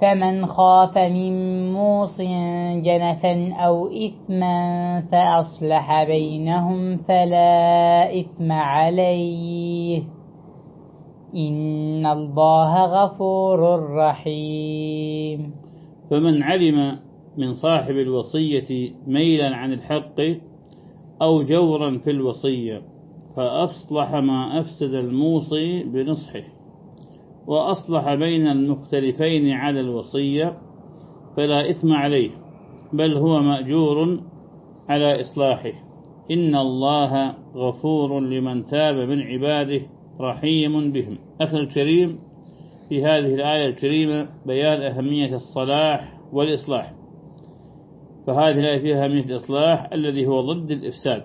فمن خاف من موص جنفا أو إثما فأصلح بينهم فلا إثم عليه. إن الله غفور رحيم. فمن علم من صاحب الوصية ميلا عن الحق أو جورا في الوصية فأصلح ما أفسد الموصي بنصحه. وأصلح بين المختلفين على الوصية فلا إثم عليه بل هو مأجور على إصلاحه. إن الله غفور لمن تاب من عباده رحيم بهم. أخي الكريم في هذه الآية الكريمة بيان أهمية الصلاح والإصلاح. فهذه الآية فيها أهمية الإصلاح الذي هو ضد الإفساد.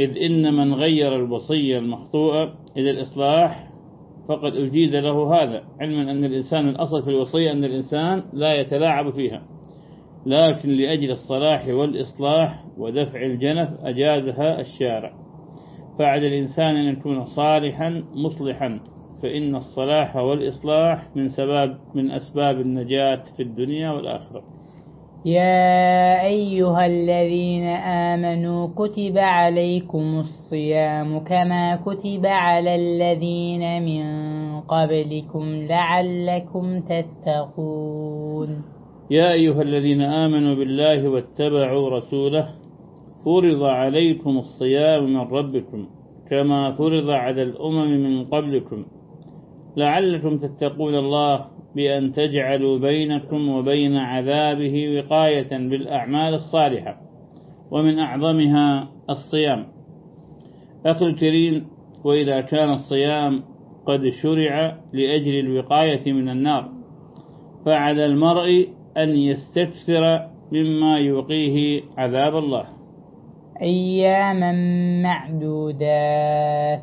إذ إن من غير الوصية المخطوءة إلى الإصلاح فقد أجيد له هذا علما أن الإنسان الأصل في الوصية أن الإنسان لا يتلاعب فيها. لكن لأجل الصلاح والإصلاح ودفع الجنف أجازها الشارع. فعلى الإنسان أن يكون صالحا مصلحا فإن الصلاح والإصلاح من سبب من أسباب النجاة في الدنيا والآخرة. يا أيها الذين آمنوا كتب عليكم الصيام كما كتب على الذين من قبلكم لعلكم تتقون. يا أيها الذين آمنوا بالله واتبعوا رسوله فرض عليكم الصيام من ربكم كما فرض على الأمم من قبلكم لعلكم تتقون. الله بأن تجعلوا بينكم وبين عذابه وقاية بالأعمال الصالحة ومن أعظمها الصيام. أخي الكريم وإذا كان الصيام قد شرع لأجل الوقاية من النار فعلى المرء أن يستكثر مما يوقيه عذاب الله. أياما معدودات.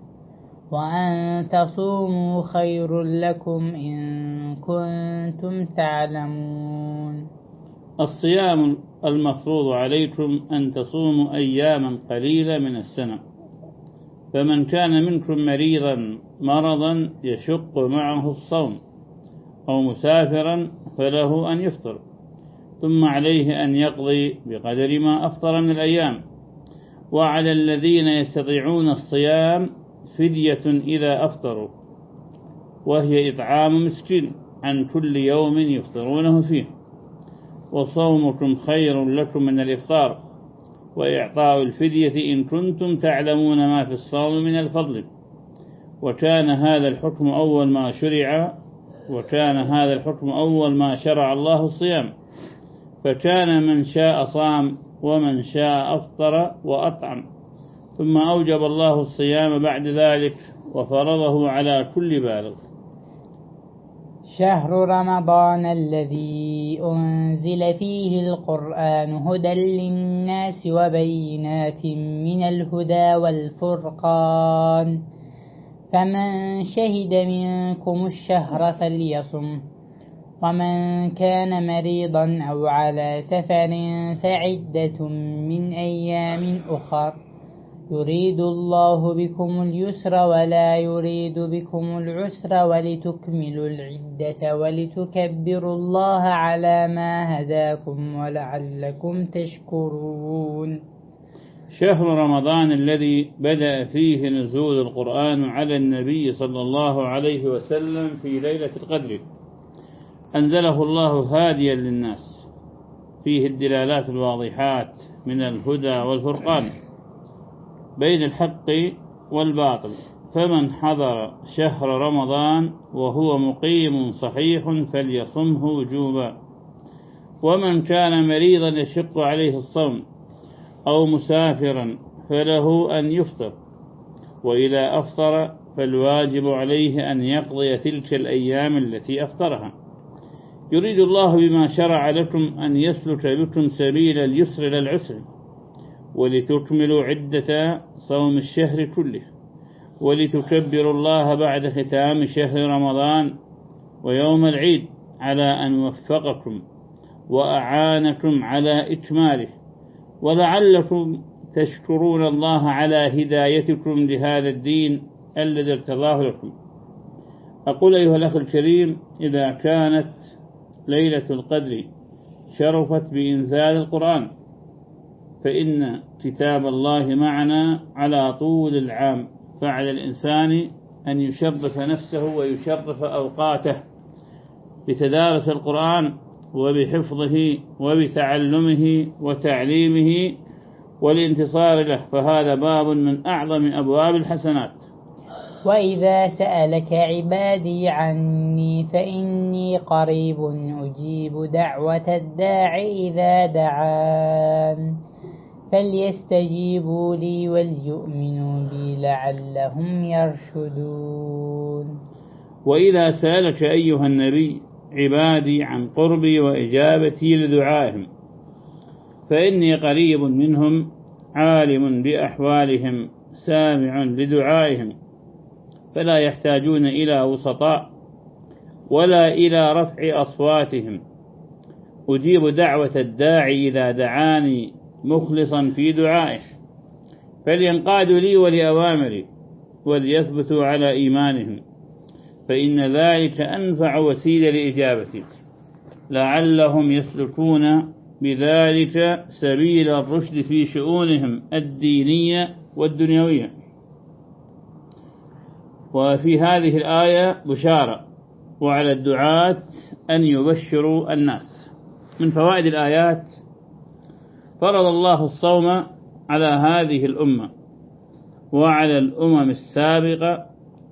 وأن تصوموا خير لكم إن كنتم تعلمون. الصيام المفروض عليكم أن تصوموا أياما قليلة من السنة. فمن كان منكم مريضا مرضا يشق معه الصوم. أو مسافرا فله أن يفطر. ثم عليه أن يقضي بقدر ما أفطر من الأيام. وعلى الذين يستطيعون الصيام فدية إذا أفطروا وهي إطعام مسكين عن كل يوم يفطرونه فيه. وصومكم خير لكم من الإفطار وإعطاء الفدية إن كنتم تعلمون ما في الصوم من الفضل. وكان هذا الحكم أول ما شرع وكان هذا الحكم أول ما شرع الله الصيام. فكان من شاء صام ومن شاء أفطر وأطعم. ثم أوجب الله الصيام بعد ذلك وفرضه على كل بالغ. شهر رمضان الذي أنزل فيه القرآن هدى للناس وبينات من الهدى والفرقان. فمن شهد منكم الشهر فليصم. ومن كان مريضا أو على سفر فعدة من أيام أخر. يريد الله بكم اليسر ولا يريد بكم العسر ولتكملوا العدة ولتكبروا الله على ما هداكم ولعلكم تشكرون. شهر رمضان الذي بدأ فيه نزول القرآن على النبي صلى الله عليه وسلم في ليلة القدر. أنزله الله هاديا للناس. فيه الدلالات الواضحات من الهدى والفرقان. بين الحق والباطل. فمن حضر شهر رمضان وهو مقيم صحيح فليصمه وجوبا ومن كان مريضا يشق عليه الصوم أو مسافرا فله أن يفطر وإذا أفطر فالواجب عليه أن يقضي تلك الأيام التي أفطرها. يريد الله بما شرع لكم أن يسلك بكم سبيل اليسر للعسر. ولتكملوا عدة صوم الشهر كله. ولتكبروا الله بعد ختام شهر رمضان ويوم العيد على أن وفقكم وأعانكم على إكماله. ولعلكم تشكرون الله على هدايتكم لهذا الدين الذي ارتضاه لكم. أقول أيها الأخ الكريم إذا كانت ليلة القدر شرفت بإنزال القرآن فإن كتاب الله معنا على طول العام. فعلى الإنسان أن يشرف نفسه ويشرف أوقاته بتدارس القرآن وبحفظه وبتعلمه وتعليمه والانتصار له. فهذا باب من أعظم أبواب الحسنات. وإذا سألك عبادي عني فإني قريب أجيب دعوة الداع إذا دعان. فليستجيبوا لي وليؤمنوا بي لعلهم يرشدون. وإذا سألك أيها النبي عبادي عن قربي وإجابتي لدعائهم فإني قريب منهم عالم بأحوالهم سامع لدعائهم فلا يحتاجون إلى وسطاء ولا إلى رفع أصواتهم. أجيب دعوة الداعي إذا دعاني مخلصا في دعائه. فلينقادوا لي ولأوامري وليثبتوا على إيمانهم. فإن ذلك أنفع وسيلة لإجابتي لعلهم يسلكون بذلك سبيل الرشد في شؤونهم الدينية والدنيوية. وفي هذه الآية بشارة وعلى الدعاة أن يبشروا الناس. من فوائد الآيات فرض الله الصوم على هذه الأمة وعلى الأمم السابقة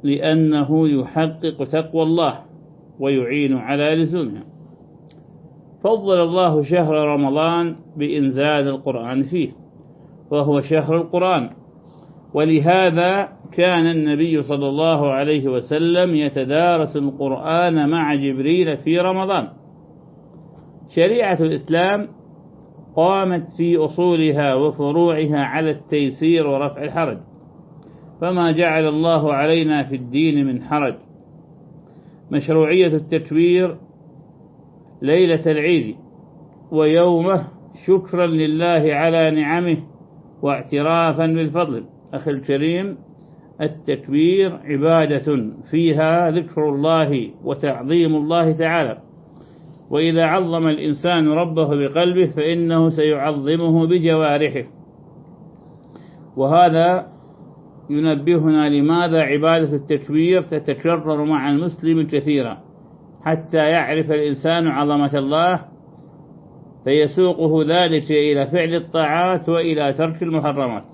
لأنه يحقق تقوى الله ويعين على لزومها. فضل الله شهر رمضان بإنزال القرآن فيه وهو شهر القرآن. ولهذا كان النبي صلى الله عليه وسلم يتدارس القرآن مع جبريل في رمضان. شريعة الإسلام قامت في أصولها وفروعها على التيسير ورفع الحرج. فما جعل الله علينا في الدين من حرج. مشروعية التكبير ليلة العيد ويومه شكرا لله على نعمه واعترافا بالفضل. أخي الكريم التكبير عبادة فيها ذكر الله وتعظيم الله تعالى. وإذا عظم الإنسان ربه بقلبه فإنه سيعظمه بجوارحه. وهذا ينبهنا لماذا عبادة التكبير تتكرر مع المسلم كثيرا. حتى يعرف الإنسان عظمة الله فيسوقه ذلك إلى فعل الطاعات وإلى ترك المحرمات.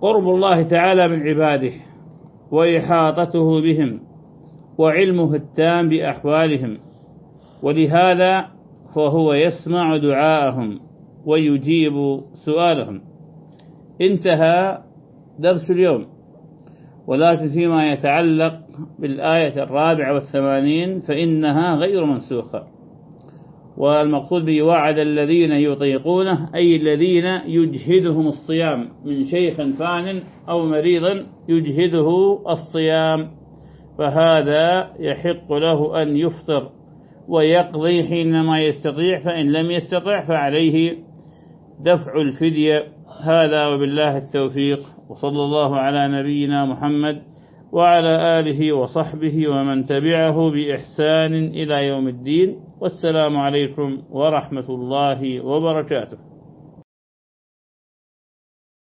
قرب الله تعالى من عباده وإحاطته بهم وعلمه التام بأحوالهم. ولهذا فهو يسمع دعاءهم ويجيب سؤالهم. انتهى درس اليوم. ولكن فيما يتعلق بالآية الرابعة والثمانين فإنها غير منسوخة. والمقصود به وعد الذين يطيقونه أي الذين يجهدهم الصيام من شيخ فان أو مريض يجهده الصيام. فهذا يحق له أن يفطر. ويقضي حينما يستطيع فإن لم يستطع فعليه دفع الفدية. هذا وبالله التوفيق وصلى الله على نبينا محمد وعلى آله وصحبه ومن تبعه بإحسان إلى يوم الدين. والسلام عليكم ورحمة الله وبركاته.